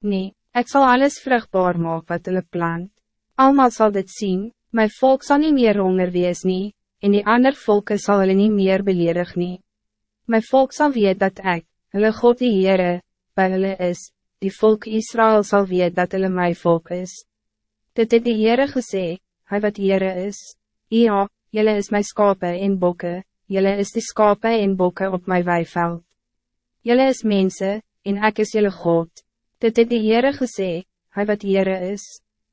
Nee, ik zal alles vruchtbaar maken wat hulle plant. Almal zal dit zien, mijn volk zal niet meer honger wees nie, en die ander volken zal hulle niet meer beledig nie. Mijn volk zal weet dat ik, hulle God die Heere, bij hulle is, die volk Israël zal weet dat hulle my volk is. Dit het die Heere gesê, hy wat Heere is. Ja, jelle is my skape en bokke, jelle is die skape en bokke op my weiveld. Jelle is mensen, en ek is jelle God. Dit het die Heere gesê, hy wat Heere is.